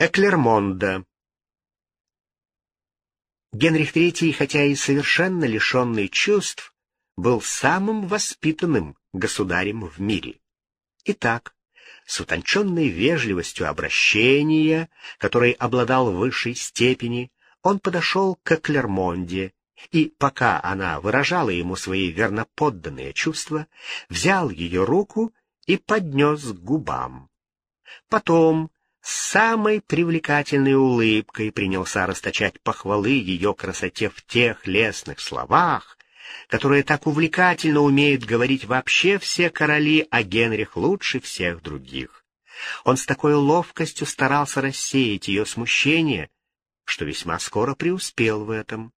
Эклермонда Генрих III, хотя и совершенно лишенный чувств, был самым воспитанным государем в мире. Итак, с утонченной вежливостью обращения, которой обладал в высшей степени, он подошел к Клермонде и, пока она выражала ему свои верноподданные чувства, взял ее руку и поднес к губам. Потом самой привлекательной улыбкой принялся расточать похвалы ее красоте в тех лестных словах, которые так увлекательно умеют говорить вообще все короли, а Генрих лучше всех других. Он с такой ловкостью старался рассеять ее смущение, что весьма скоро преуспел в этом.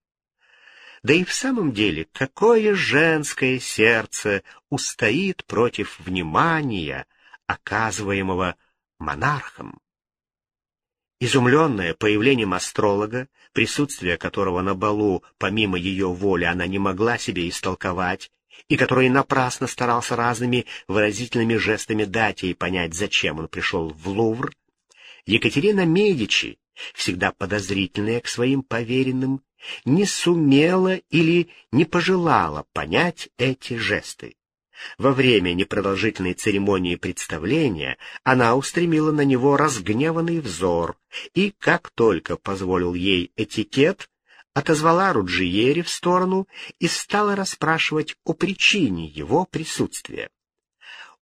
Да и в самом деле, какое женское сердце устоит против внимания, оказываемого монархом? Изумленная появлением астролога, присутствие которого на балу, помимо ее воли, она не могла себе истолковать, и который напрасно старался разными выразительными жестами дать ей понять, зачем он пришел в Лувр, Екатерина Медичи, всегда подозрительная к своим поверенным, не сумела или не пожелала понять эти жесты. Во время непродолжительной церемонии представления она устремила на него разгневанный взор и, как только позволил ей этикет, отозвала Руджиери в сторону и стала расспрашивать о причине его присутствия.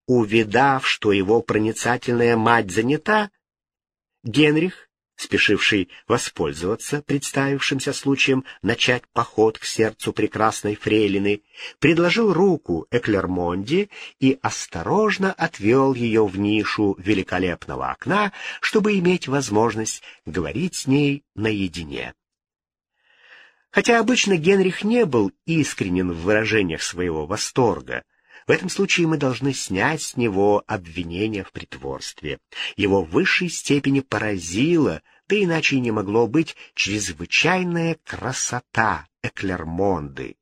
Увидав, что его проницательная мать занята, Генрих спешивший воспользоваться представившимся случаем начать поход к сердцу прекрасной фрейлины, предложил руку Эклермонде и осторожно отвел ее в нишу великолепного окна, чтобы иметь возможность говорить с ней наедине. Хотя обычно Генрих не был искренен в выражениях своего восторга, в этом случае мы должны снять с него обвинение в притворстве. Его в высшей степени поразило, да иначе и не могло быть, чрезвычайная красота Эклермонды.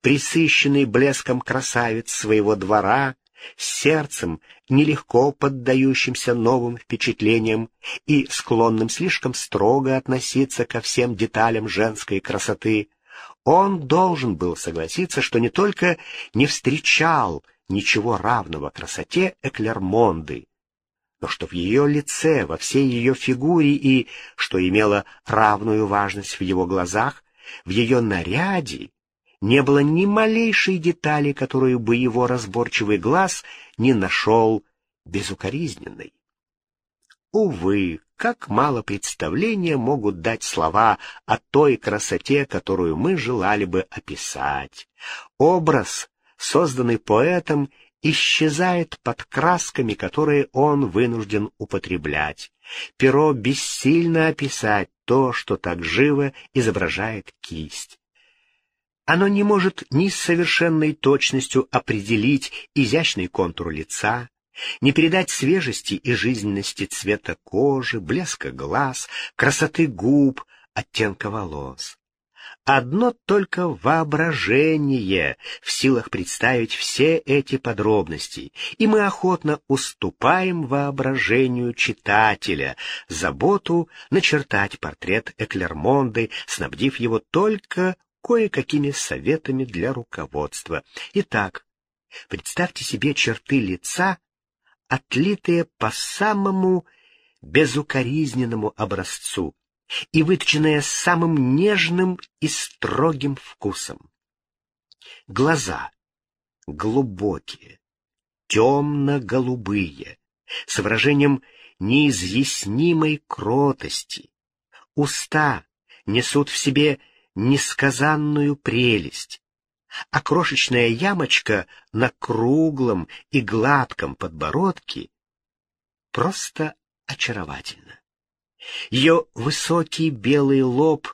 Присыщенный блеском красавец своего двора, сердцем, нелегко поддающимся новым впечатлениям и склонным слишком строго относиться ко всем деталям женской красоты, он должен был согласиться, что не только не встречал ничего равного красоте Эклермонды, но что в ее лице, во всей ее фигуре и, что имело равную важность в его глазах, в ее наряде, не было ни малейшей детали, которую бы его разборчивый глаз не нашел безукоризненной. Увы, как мало представления могут дать слова о той красоте, которую мы желали бы описать. Образ, созданный поэтом, исчезает под красками, которые он вынужден употреблять. Перо бессильно описать то, что так живо изображает кисть. Оно не может ни с совершенной точностью определить изящный контур лица, не передать свежести и жизненности цвета кожи, блеска глаз, красоты губ, оттенка волос. Одно только воображение в силах представить все эти подробности, и мы охотно уступаем воображению читателя заботу начертать портрет Эклермонды, снабдив его только кое-какими советами для руководства. Итак, представьте себе черты лица, отлитые по самому безукоризненному образцу и выточенные самым нежным и строгим вкусом. Глаза глубокие, темно-голубые, с выражением неизъяснимой кротости. Уста несут в себе несказанную прелесть, а крошечная ямочка на круглом и гладком подбородке просто очаровательна. Ее высокий белый лоб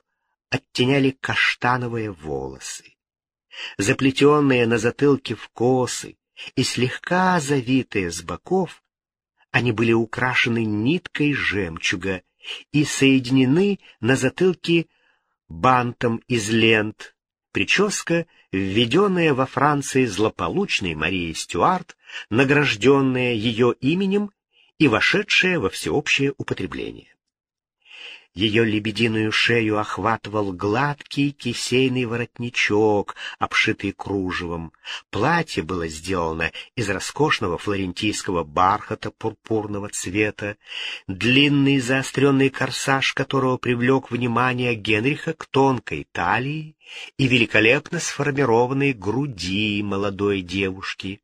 оттеняли каштановые волосы. Заплетенные на затылке в косы и слегка завитые с боков, они были украшены ниткой жемчуга и соединены на затылке бантом из лент, Прическа, введенная во Франции злополучной Марией Стюарт, награжденная ее именем и вошедшая во всеобщее употребление. Ее лебединую шею охватывал гладкий кисейный воротничок, обшитый кружевом. Платье было сделано из роскошного флорентийского бархата пурпурного цвета. Длинный заостренный корсаж, которого привлек внимание Генриха к тонкой талии и великолепно сформированной груди молодой девушки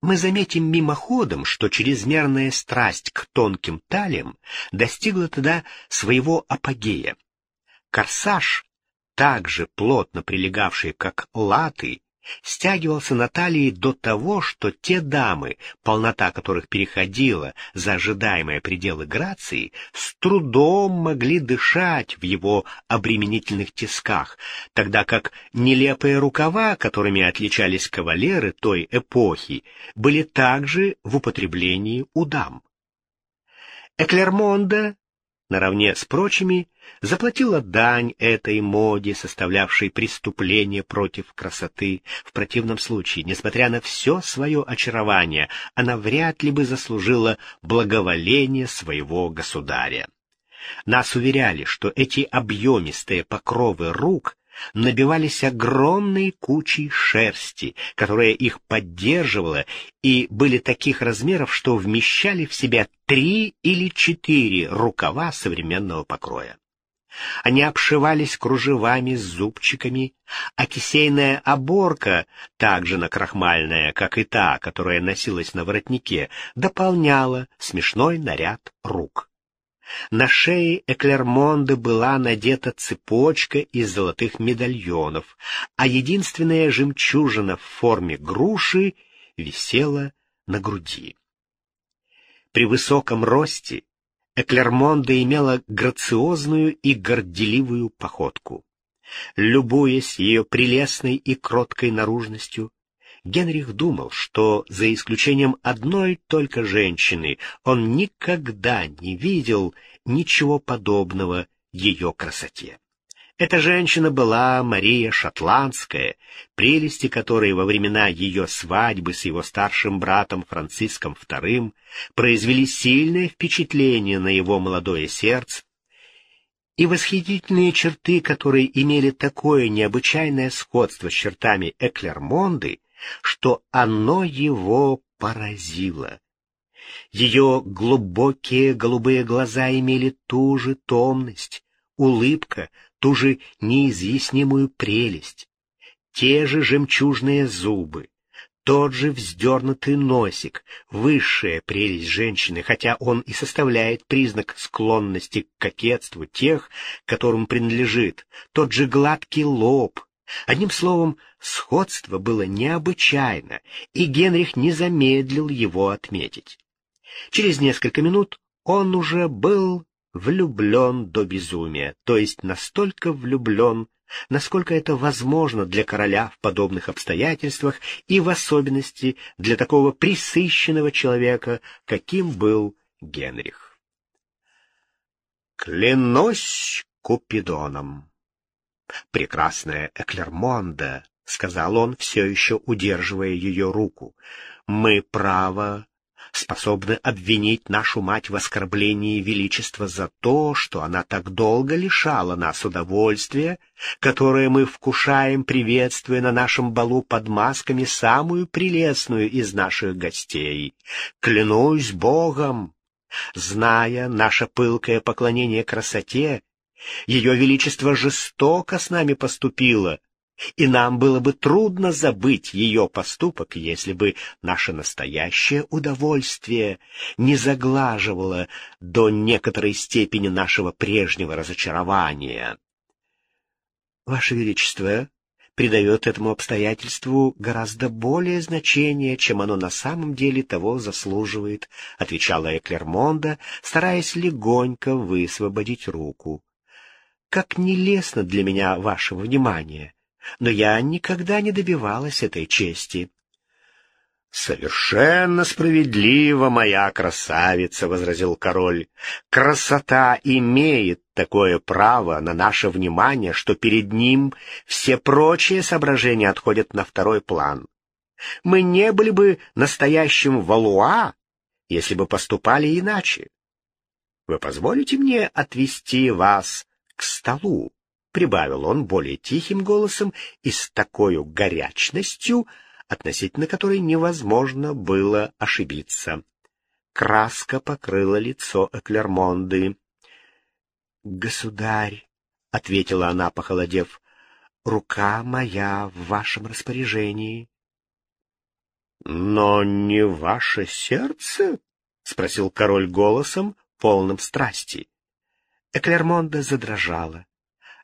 мы заметим мимоходом, что чрезмерная страсть к тонким талиям достигла тогда своего апогея. Корсаж, также плотно прилегавший как латы, стягивался на талии до того, что те дамы, полнота которых переходила за ожидаемые пределы грации, с трудом могли дышать в его обременительных тисках, тогда как нелепые рукава, которыми отличались кавалеры той эпохи, были также в употреблении у дам. Эклермонда наравне с прочими, заплатила дань этой моде, составлявшей преступление против красоты. В противном случае, несмотря на все свое очарование, она вряд ли бы заслужила благоволение своего государя. Нас уверяли, что эти объемистые покровы рук набивались огромной кучей шерсти, которая их поддерживала, и были таких размеров, что вмещали в себя три или четыре рукава современного покроя. Они обшивались кружевами с зубчиками, а кисейная оборка, также накрахмальная, как и та, которая носилась на воротнике, дополняла смешной наряд рук. На шее Эклермонды была надета цепочка из золотых медальонов, а единственная жемчужина в форме груши висела на груди. При высоком росте Эклермонда имела грациозную и горделивую походку. Любуясь ее прелестной и кроткой наружностью, Генрих думал, что за исключением одной только женщины он никогда не видел ничего подобного ее красоте. Эта женщина была Мария Шотландская, прелести которой во времена ее свадьбы с его старшим братом Франциском II произвели сильное впечатление на его молодое сердце, и восхитительные черты, которые имели такое необычайное сходство с чертами Эклермонды, что оно его поразило. Ее глубокие голубые глаза имели ту же томность, улыбка, ту же неизъяснимую прелесть, те же жемчужные зубы, тот же вздернутый носик, высшая прелесть женщины, хотя он и составляет признак склонности к кокетству тех, которым принадлежит, тот же гладкий лоб, Одним словом, сходство было необычайно, и Генрих не замедлил его отметить. Через несколько минут он уже был влюблен до безумия, то есть настолько влюблен, насколько это возможно для короля в подобных обстоятельствах и в особенности для такого присыщенного человека, каким был Генрих. «Клянусь Купидоном!» «Прекрасная Эклермонда», — сказал он, все еще удерживая ее руку, — «мы, право, способны обвинить нашу мать в оскорблении величества за то, что она так долго лишала нас удовольствия, которое мы вкушаем, приветствуя на нашем балу под масками самую прелестную из наших гостей. Клянусь Богом!» Зная наше пылкое поклонение красоте, ее Величество жестоко с нами поступило, и нам было бы трудно забыть ее поступок, если бы наше настоящее удовольствие не заглаживало до некоторой степени нашего прежнего разочарования. Ваше Величество придает этому обстоятельству гораздо более значение, чем оно на самом деле того заслуживает, — отвечала Эклермонда, стараясь легонько высвободить руку. Как нелестно для меня ваше внимание, но я никогда не добивалась этой чести. — Совершенно справедливо, моя красавица, — возразил король. — Красота имеет такое право на наше внимание, что перед ним все прочие соображения отходят на второй план. Мы не были бы настоящим валуа, если бы поступали иначе. вы позволите мне отвести вас к столу? — прибавил он более тихим голосом и с такой горячностью, относительно которой невозможно было ошибиться. Краска покрыла лицо Эклермонды. — Государь, — ответила она, похолодев, — рука моя в вашем распоряжении. — Но не ваше сердце? — спросил король голосом, полным страсти. Эклермонда задрожала.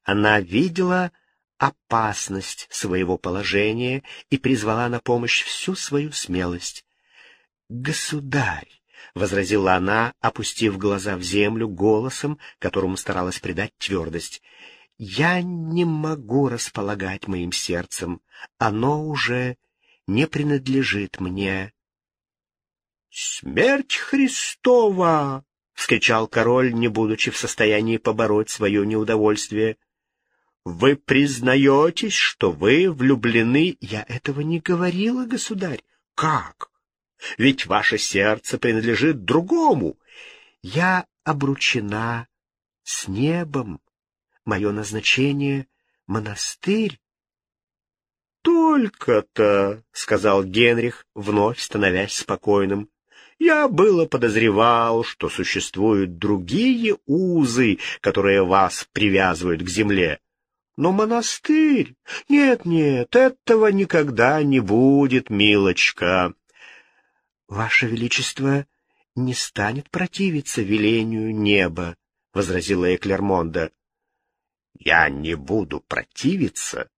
Она видела опасность своего положения и призвала на помощь всю свою смелость. «Государь!» — возразила она, опустив глаза в землю голосом, которому старалась придать твердость. «Я не могу располагать моим сердцем. Оно уже не принадлежит мне». «Смерть Христова!» — вскричал король, не будучи в состоянии побороть свое неудовольствие. Вы признаетесь, что вы влюблены? Я этого не говорила, государь. Как? Ведь ваше сердце принадлежит другому. Я обручена с небом. Мое назначение — монастырь. «Только-то», — сказал Генрих, вновь становясь спокойным, — «я было подозревал, что существуют другие узы, которые вас привязывают к земле. Но монастырь? Нет-нет, этого никогда не будет, милочка. Ваше Величество не станет противиться велению неба, — возразила Эклермонда. Я не буду противиться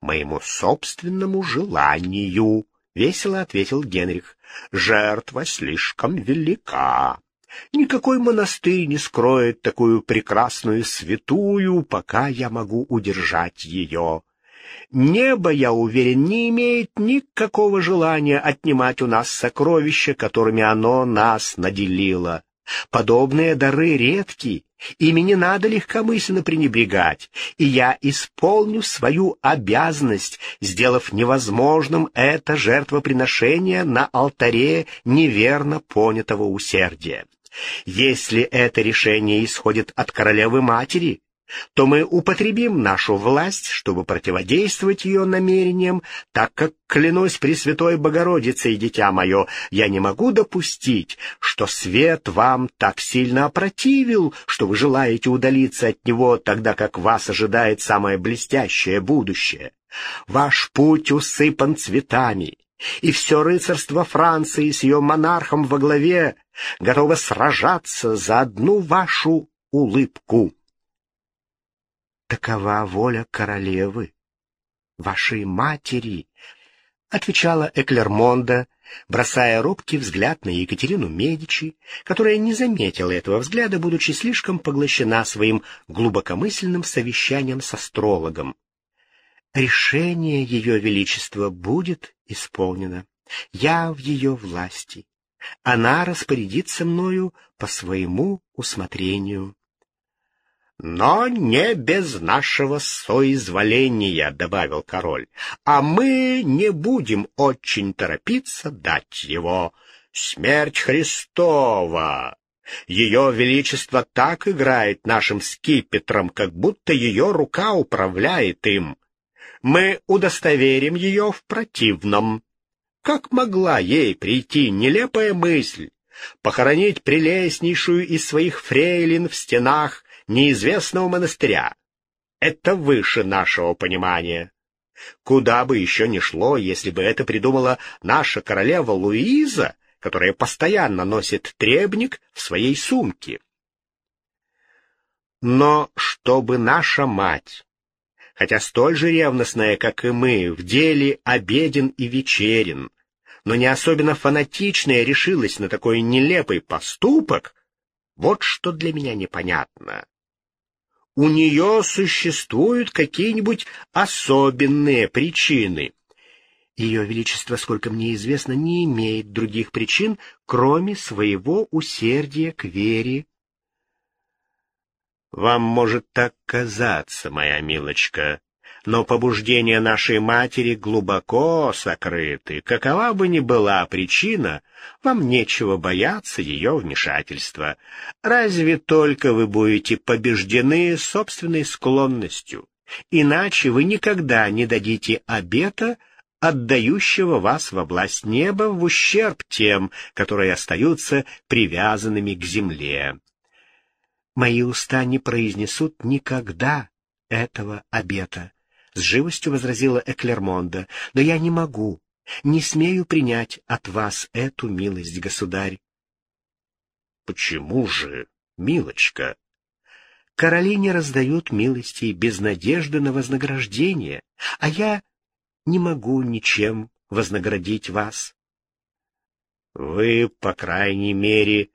моему собственному желанию, — весело ответил Генрих. Жертва слишком велика. Никакой монастырь не скроет такую прекрасную святую, пока я могу удержать ее. Небо, я уверен, не имеет никакого желания отнимать у нас сокровища, которыми оно нас наделило. Подобные дары редки, ими не надо легкомысленно пренебрегать, и я исполню свою обязанность, сделав невозможным это жертвоприношение на алтаре неверно понятого усердия. Если это решение исходит от королевы-матери, то мы употребим нашу власть, чтобы противодействовать ее намерениям, так как, клянусь Пресвятой Богородицей, дитя мое, я не могу допустить, что свет вам так сильно опротивил, что вы желаете удалиться от него, тогда как вас ожидает самое блестящее будущее. Ваш путь усыпан цветами, и все рыцарство Франции с ее монархом во главе готово сражаться за одну вашу улыбку. Такова воля королевы, вашей матери, — отвечала Эклермонда, бросая робкий взгляд на Екатерину Медичи, которая не заметила этого взгляда, будучи слишком поглощена своим глубокомысленным совещанием с астрологом. Решение Ее Величества будет исполнено. Я в ее власти. Она распорядится мною по своему усмотрению. «Но не без нашего соизволения», — добавил король, — «а мы не будем очень торопиться дать его. Смерть Христова! Ее Величество так играет нашим скипетром, как будто ее рука управляет им мы удостоверим ее в противном. Как могла ей прийти нелепая мысль похоронить прелестнейшую из своих фрейлин в стенах неизвестного монастыря? Это выше нашего понимания. Куда бы еще ни шло, если бы это придумала наша королева Луиза, которая постоянно носит требник в своей сумке. Но чтобы наша мать хотя столь же ревностная, как и мы, в деле обеден и вечерен, но не особенно фанатичная решилась на такой нелепый поступок, вот что для меня непонятно. У нее существуют какие-нибудь особенные причины. Ее Величество, сколько мне известно, не имеет других причин, кроме своего усердия к вере вам может так казаться, моя милочка, но побуждения нашей матери глубоко сокрыты. Какова бы ни была причина, вам нечего бояться ее вмешательства. Разве только вы будете побеждены собственной склонностью. Иначе вы никогда не дадите обета, отдающего вас во власть неба в ущерб тем, которые остаются привязанными к земле. Мои уста не произнесут никогда этого обета, — с живостью возразила Эклермонда, — но я не могу, не смею принять от вас эту милость, государь. — Почему же, милочка? Короли не раздают милости без надежды на вознаграждение, а я не могу ничем вознаградить вас. Вы, по крайней мере,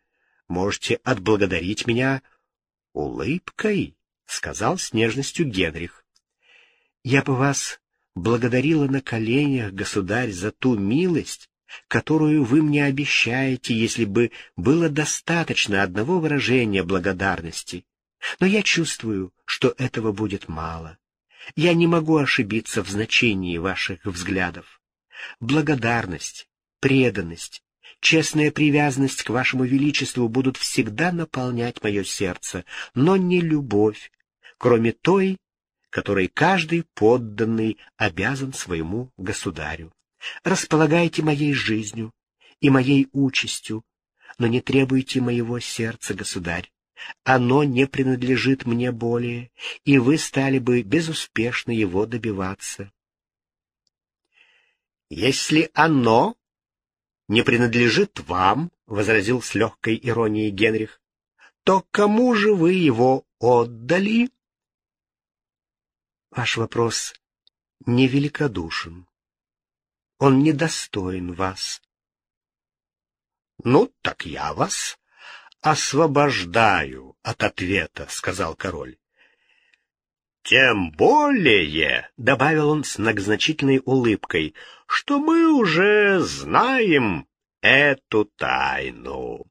можете отблагодарить меня улыбкой, — сказал с нежностью Генрих. Я бы вас благодарила на коленях, государь, за ту милость, которую вы мне обещаете, если бы было достаточно одного выражения благодарности. Но я чувствую, что этого будет мало. Я не могу ошибиться в значении ваших взглядов. Благодарность, преданность, честная привязанность к вашему величеству будут всегда наполнять мое сердце, но не любовь, кроме той, которой каждый подданный обязан своему государю. Располагайте моей жизнью и моей участью, но не требуйте моего сердца, государь. Оно не принадлежит мне более, и вы стали бы безуспешно его добиваться. Если оно не принадлежит вам, — возразил с легкой иронией Генрих, — то кому же вы его отдали? Ваш вопрос невеликодушен. Он недостоин вас. — Ну, так я вас освобождаю от ответа, — сказал король. Тем более, — добавил он с многозначительной улыбкой, — что мы уже знаем эту тайну.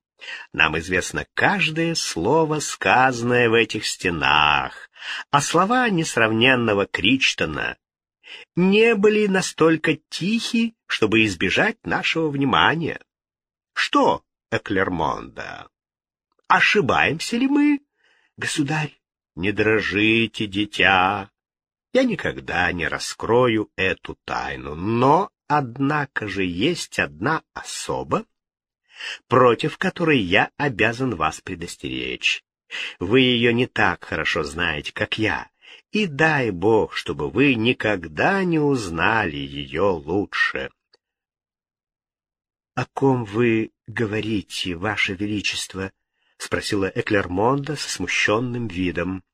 Нам известно каждое слово, сказанное в этих стенах, а слова несравненного Кричтона не были настолько тихи, чтобы избежать нашего внимания. Что, Эклермонда, ошибаемся ли мы? Государь, не дрожите, дитя. Я никогда не раскрою эту тайну, но, однако же, есть одна особа, против которой я обязан вас предостеречь. Вы ее не так хорошо знаете, как я, и дай Бог, чтобы вы никогда не узнали ее лучше. — О ком вы говорите, Ваше Величество? — спросила Эклермонда со смущенным видом.